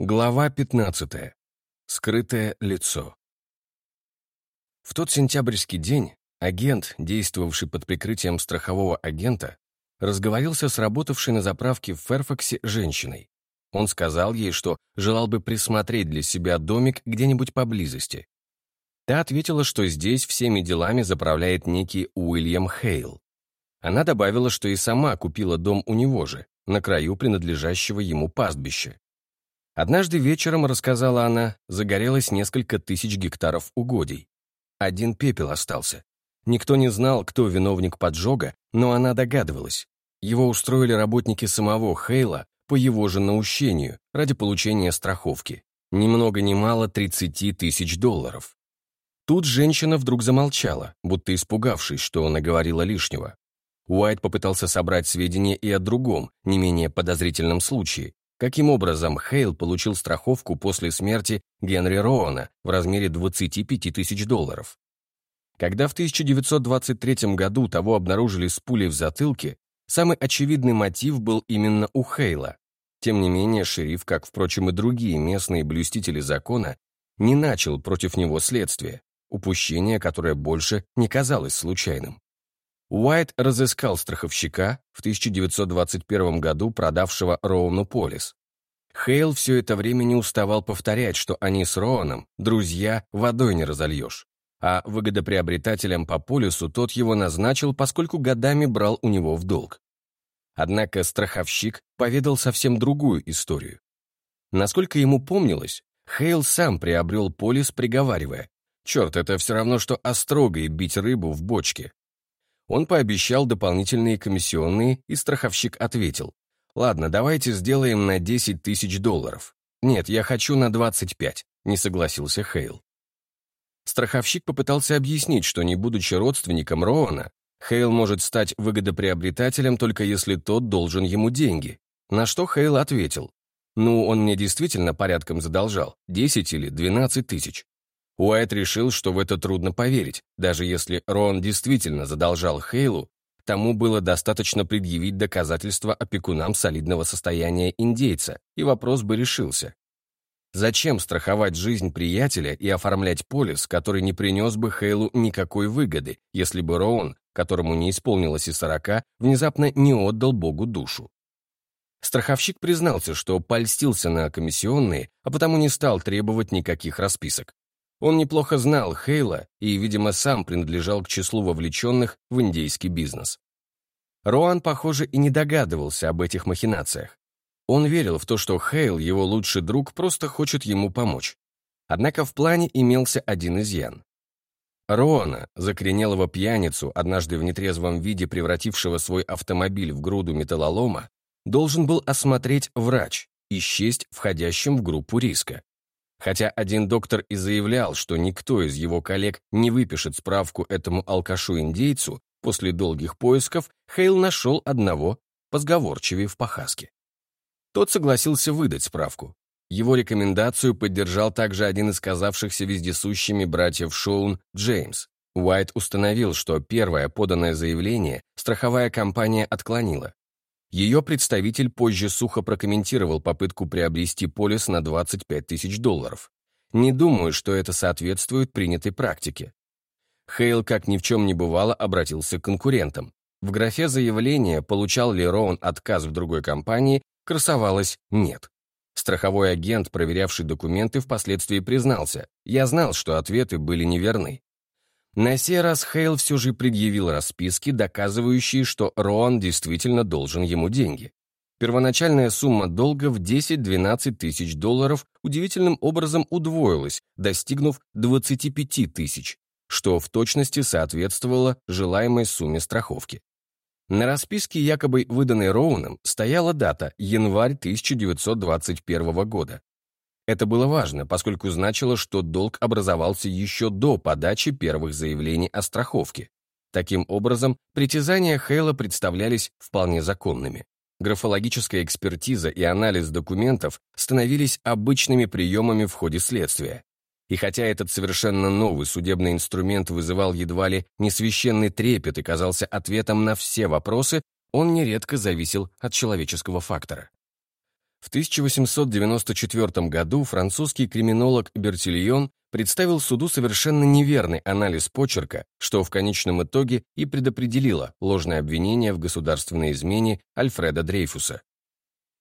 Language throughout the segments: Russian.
Глава 15. Скрытое лицо. В тот сентябрьский день агент, действовавший под прикрытием страхового агента, разговорился с работавшей на заправке в Ферфаксе женщиной. Он сказал ей, что желал бы присмотреть для себя домик где-нибудь поблизости. Та ответила, что здесь всеми делами заправляет некий Уильям Хейл. Она добавила, что и сама купила дом у него же, на краю принадлежащего ему пастбища. Однажды вечером, рассказала она, загорелось несколько тысяч гектаров угодий. Один пепел остался. Никто не знал, кто виновник поджога, но она догадывалась. Его устроили работники самого Хейла по его же наущению ради получения страховки. Ни много ни мало 30 тысяч долларов. Тут женщина вдруг замолчала, будто испугавшись, что она говорила лишнего. Уайт попытался собрать сведения и о другом, не менее подозрительном случае, Каким образом Хейл получил страховку после смерти Генри Роуна в размере 25 тысяч долларов? Когда в 1923 году того обнаружили с пулей в затылке, самый очевидный мотив был именно у Хейла. Тем не менее, шериф, как, впрочем, и другие местные блюстители закона, не начал против него следствие, упущение, которое больше не казалось случайным. Уайт разыскал страховщика в 1921 году, продавшего Роуну полис. Хейл все это время не уставал повторять, что они с Роуном, друзья, водой не разольешь. А выгодоприобретателем по полису тот его назначил, поскольку годами брал у него в долг. Однако страховщик поведал совсем другую историю. Насколько ему помнилось, Хейл сам приобрел полис, приговаривая, «Черт, это все равно, что острогой бить рыбу в бочке. Он пообещал дополнительные комиссионные, и страховщик ответил, «Ладно, давайте сделаем на 10 тысяч долларов». «Нет, я хочу на 25», — не согласился Хейл. Страховщик попытался объяснить, что не будучи родственником Роуна, Хейл может стать выгодоприобретателем только если тот должен ему деньги. На что Хейл ответил, «Ну, он мне действительно порядком задолжал, 10 или 12 тысяч. Уайт решил, что в это трудно поверить. Даже если Рон действительно задолжал Хейлу, тому было достаточно предъявить доказательства опекунам солидного состояния индейца, и вопрос бы решился. Зачем страховать жизнь приятеля и оформлять полис, который не принес бы Хейлу никакой выгоды, если бы Роун, которому не исполнилось и сорока, внезапно не отдал Богу душу? Страховщик признался, что польстился на комиссионные, а потому не стал требовать никаких расписок. Он неплохо знал Хейла и, видимо, сам принадлежал к числу вовлеченных в индейский бизнес. Роан, похоже, и не догадывался об этих махинациях. Он верил в то, что Хейл, его лучший друг, просто хочет ему помочь. Однако в плане имелся один изъян. Роана, закоренелого пьяницу, однажды в нетрезвом виде превратившего свой автомобиль в груду металлолома, должен был осмотреть врач и счесть входящим в группу риска. Хотя один доктор и заявлял, что никто из его коллег не выпишет справку этому алкашу-индейцу, после долгих поисков Хейл нашел одного, позговорчивее в Пахаске. Тот согласился выдать справку. Его рекомендацию поддержал также один из казавшихся вездесущими братьев Шоун, Джеймс. Уайт установил, что первое поданное заявление страховая компания отклонила, ее представитель позже сухо прокомментировал попытку приобрести полис на 25 тысяч долларов. Не думаю, что это соответствует принятой практике. Хейл, как ни в чем не бывало, обратился к конкурентам. В графе заявления, получал ли Роун отказ в другой компании, красовалось «нет». Страховой агент, проверявший документы, впоследствии признался, «Я знал, что ответы были неверны. На сей раз Хейл все же предъявил расписки, доказывающие, что Роан действительно должен ему деньги. Первоначальная сумма долга в 10-12 тысяч долларов удивительным образом удвоилась, достигнув 25 тысяч, что в точности соответствовало желаемой сумме страховки. На расписке, якобы выданной Роуном, стояла дата январь 1921 года. Это было важно, поскольку значило, что долг образовался еще до подачи первых заявлений о страховке. Таким образом, притязания Хейла представлялись вполне законными. Графологическая экспертиза и анализ документов становились обычными приемами в ходе следствия. И хотя этот совершенно новый судебный инструмент вызывал едва ли не священный трепет и казался ответом на все вопросы, он нередко зависел от человеческого фактора. В 1894 году французский криминолог Бертильон представил суду совершенно неверный анализ почерка, что в конечном итоге и предопределило ложное обвинение в государственной измене Альфреда Дрейфуса.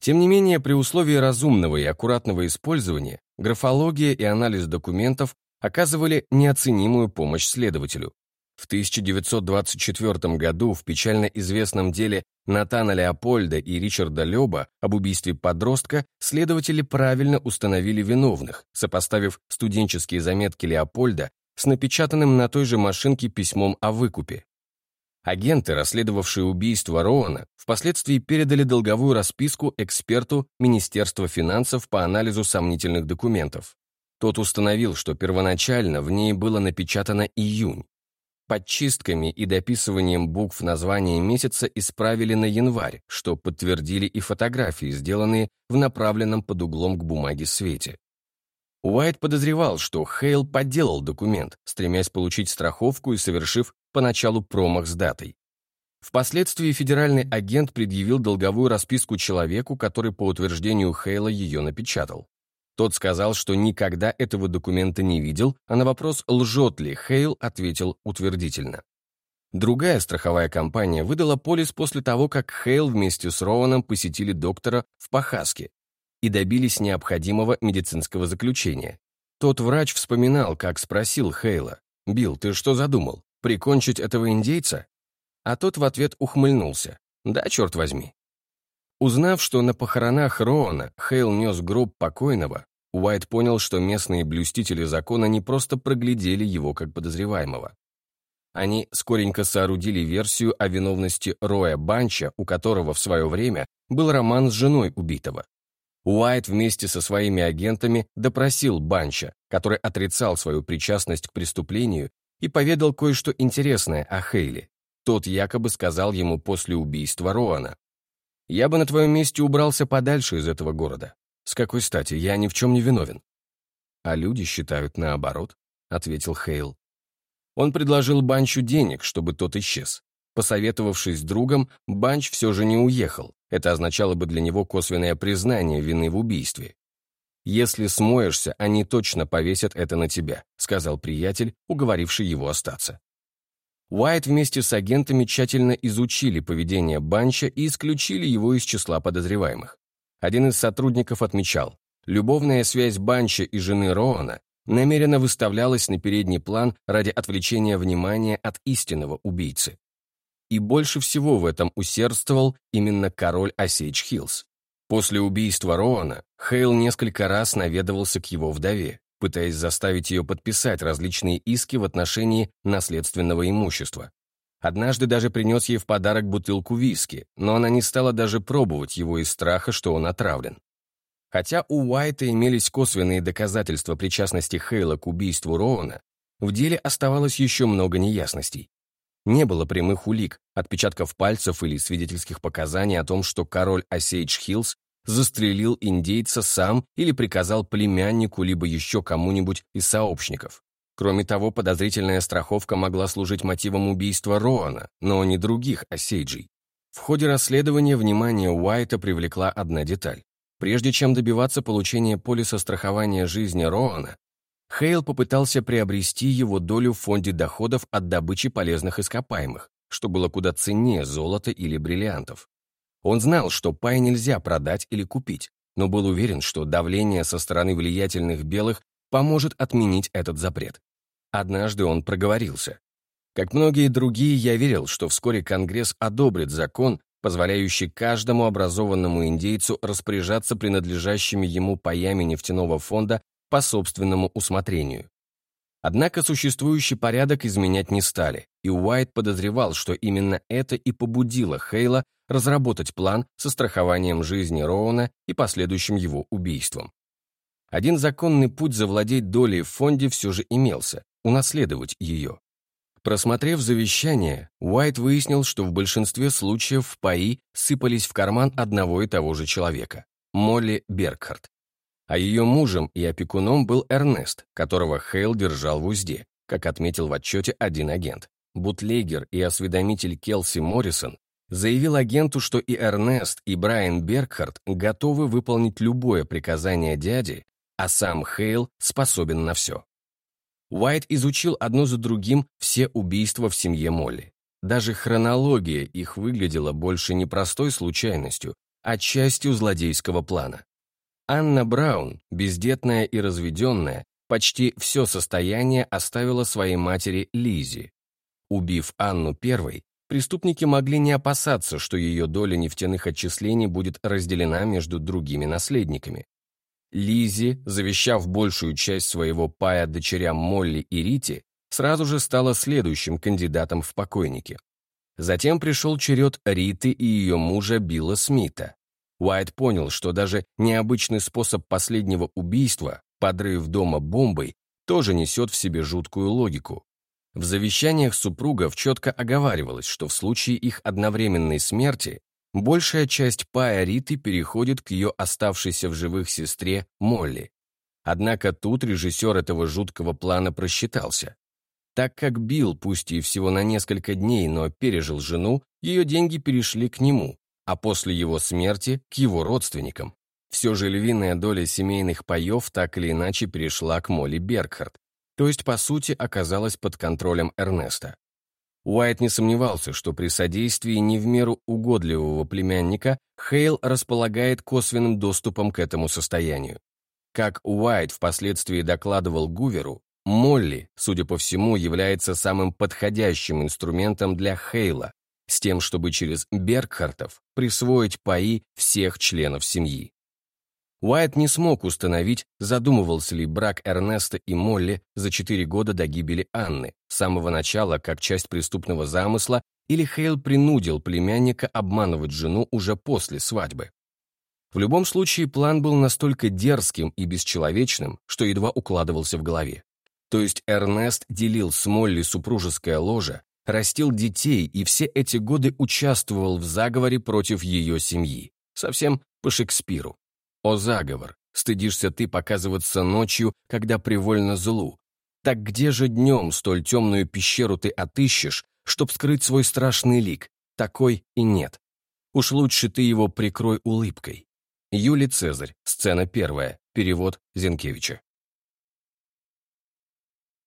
Тем не менее, при условии разумного и аккуратного использования, графология и анализ документов оказывали неоценимую помощь следователю. В 1924 году в печально известном деле Натана Леопольда и Ричарда Леба об убийстве подростка следователи правильно установили виновных, сопоставив студенческие заметки Леопольда с напечатанным на той же машинке письмом о выкупе. Агенты, расследовавшие убийство Роуна, впоследствии передали долговую расписку эксперту Министерства финансов по анализу сомнительных документов. Тот установил, что первоначально в ней было напечатано июнь. Под чистками и дописыванием букв названия месяца исправили на январь, что подтвердили и фотографии, сделанные в направленном под углом к бумаге свете. Уайт подозревал, что Хейл подделал документ, стремясь получить страховку и совершив поначалу промах с датой. Впоследствии федеральный агент предъявил долговую расписку человеку, который по утверждению Хейла ее напечатал. Тот сказал, что никогда этого документа не видел, а на вопрос, лжет ли Хейл, ответил утвердительно. Другая страховая компания выдала полис после того, как Хейл вместе с Роуаном посетили доктора в Пахаске и добились необходимого медицинского заключения. Тот врач вспоминал, как спросил Хейла, «Билл, ты что задумал? Прикончить этого индейца?» А тот в ответ ухмыльнулся. «Да, черт возьми». Узнав, что на похоронах Роана Хейл нес гроб покойного, Уайт понял, что местные блюстители закона не просто проглядели его как подозреваемого. Они скоренько соорудили версию о виновности Роя Банча, у которого в свое время был роман с женой убитого. Уайт вместе со своими агентами допросил Банча, который отрицал свою причастность к преступлению и поведал кое-что интересное о Хейли. Тот якобы сказал ему после убийства Роана. «Я бы на твоем месте убрался подальше из этого города. С какой стати? Я ни в чем не виновен». «А люди считают наоборот», — ответил Хейл. Он предложил Банчу денег, чтобы тот исчез. Посоветовавшись с другом, Банч все же не уехал. Это означало бы для него косвенное признание вины в убийстве. «Если смоешься, они точно повесят это на тебя», сказал приятель, уговоривший его остаться. Уайт вместе с агентами тщательно изучили поведение Банча и исключили его из числа подозреваемых. Один из сотрудников отмечал, любовная связь Банча и жены Роана намеренно выставлялась на передний план ради отвлечения внимания от истинного убийцы. И больше всего в этом усердствовал именно король Осейч Хиллз. После убийства Роана Хейл несколько раз наведывался к его вдове, пытаясь заставить ее подписать различные иски в отношении наследственного имущества. Однажды даже принес ей в подарок бутылку виски, но она не стала даже пробовать его из страха, что он отравлен. Хотя у Уайта имелись косвенные доказательства причастности Хейла к убийству Роуна, в деле оставалось еще много неясностей. Не было прямых улик, отпечатков пальцев или свидетельских показаний о том, что король Осейдж Хиллз застрелил индейца сам или приказал племяннику либо еще кому-нибудь из сообщников. Кроме того, подозрительная страховка могла служить мотивом убийства Роана, но не других осейджей. В ходе расследования внимание Уайта привлекла одна деталь. Прежде чем добиваться получения полиса страхования жизни Роана, Хейл попытался приобрести его долю в фонде доходов от добычи полезных ископаемых, что было куда ценнее золота или бриллиантов. Он знал, что пай нельзя продать или купить, но был уверен, что давление со стороны влиятельных белых поможет отменить этот запрет. Однажды он проговорился. Как многие другие, я верил, что вскоре Конгресс одобрит закон, позволяющий каждому образованному индейцу распоряжаться принадлежащими ему паями нефтяного фонда по собственному усмотрению. Однако существующий порядок изменять не стали, и Уайт подозревал, что именно это и побудило Хейла разработать план со страхованием жизни Роуна и последующим его убийством. Один законный путь завладеть долей в фонде все же имелся – унаследовать ее. Просмотрев завещание, Уайт выяснил, что в большинстве случаев в паи сыпались в карман одного и того же человека – Молли Бергхарт. А ее мужем и опекуном был Эрнест, которого Хейл держал в узде, как отметил в отчете один агент. Бутлегер и осведомитель Келси Моррисон заявил агенту, что и Эрнест, и Брайан Бергхард готовы выполнить любое приказание дяди, а сам Хейл способен на все. Уайт изучил одно за другим все убийства в семье Молли. Даже хронология их выглядела больше не простой случайностью, а частью злодейского плана. Анна Браун, бездетная и разведенная, почти все состояние оставила своей матери Лизи. Убив Анну первой, преступники могли не опасаться, что ее доля нефтяных отчислений будет разделена между другими наследниками. Лизи, завещав большую часть своего пая дочерям Молли и Рити, сразу же стала следующим кандидатом в покойники. Затем пришел черед Риты и ее мужа Билла Смита. Уайт понял, что даже необычный способ последнего убийства, подрыв дома бомбой, тоже несет в себе жуткую логику. В завещаниях супругов четко оговаривалось, что в случае их одновременной смерти большая часть пая Риты переходит к ее оставшейся в живых сестре Молли. Однако тут режиссер этого жуткого плана просчитался. Так как Билл, пусть и всего на несколько дней, но пережил жену, ее деньги перешли к нему, а после его смерти – к его родственникам. Все же львиная доля семейных паев так или иначе перешла к Молли Бергхард, то есть, по сути, оказалась под контролем Эрнеста. Уайт не сомневался, что при содействии не в меру угодливого племянника Хейл располагает косвенным доступом к этому состоянию. Как Уайт впоследствии докладывал Гуверу, Молли, судя по всему, является самым подходящим инструментом для Хейла, с тем, чтобы через Бергхартов присвоить паи всех членов семьи. Уайт не смог установить, задумывался ли брак Эрнеста и Молли за четыре года до гибели Анны, с самого начала как часть преступного замысла, или Хейл принудил племянника обманывать жену уже после свадьбы. В любом случае, план был настолько дерзким и бесчеловечным, что едва укладывался в голове. То есть Эрнест делил с Молли супружеское ложе, растил детей и все эти годы участвовал в заговоре против ее семьи. Совсем по Шекспиру. О заговор! Стыдишься ты показываться ночью, когда привольно злу. Так где же днем столь темную пещеру ты отыщешь, чтоб скрыть свой страшный лик? Такой и нет. Уж лучше ты его прикрой улыбкой. Юлий Цезарь, сцена первая, перевод Зенкевича.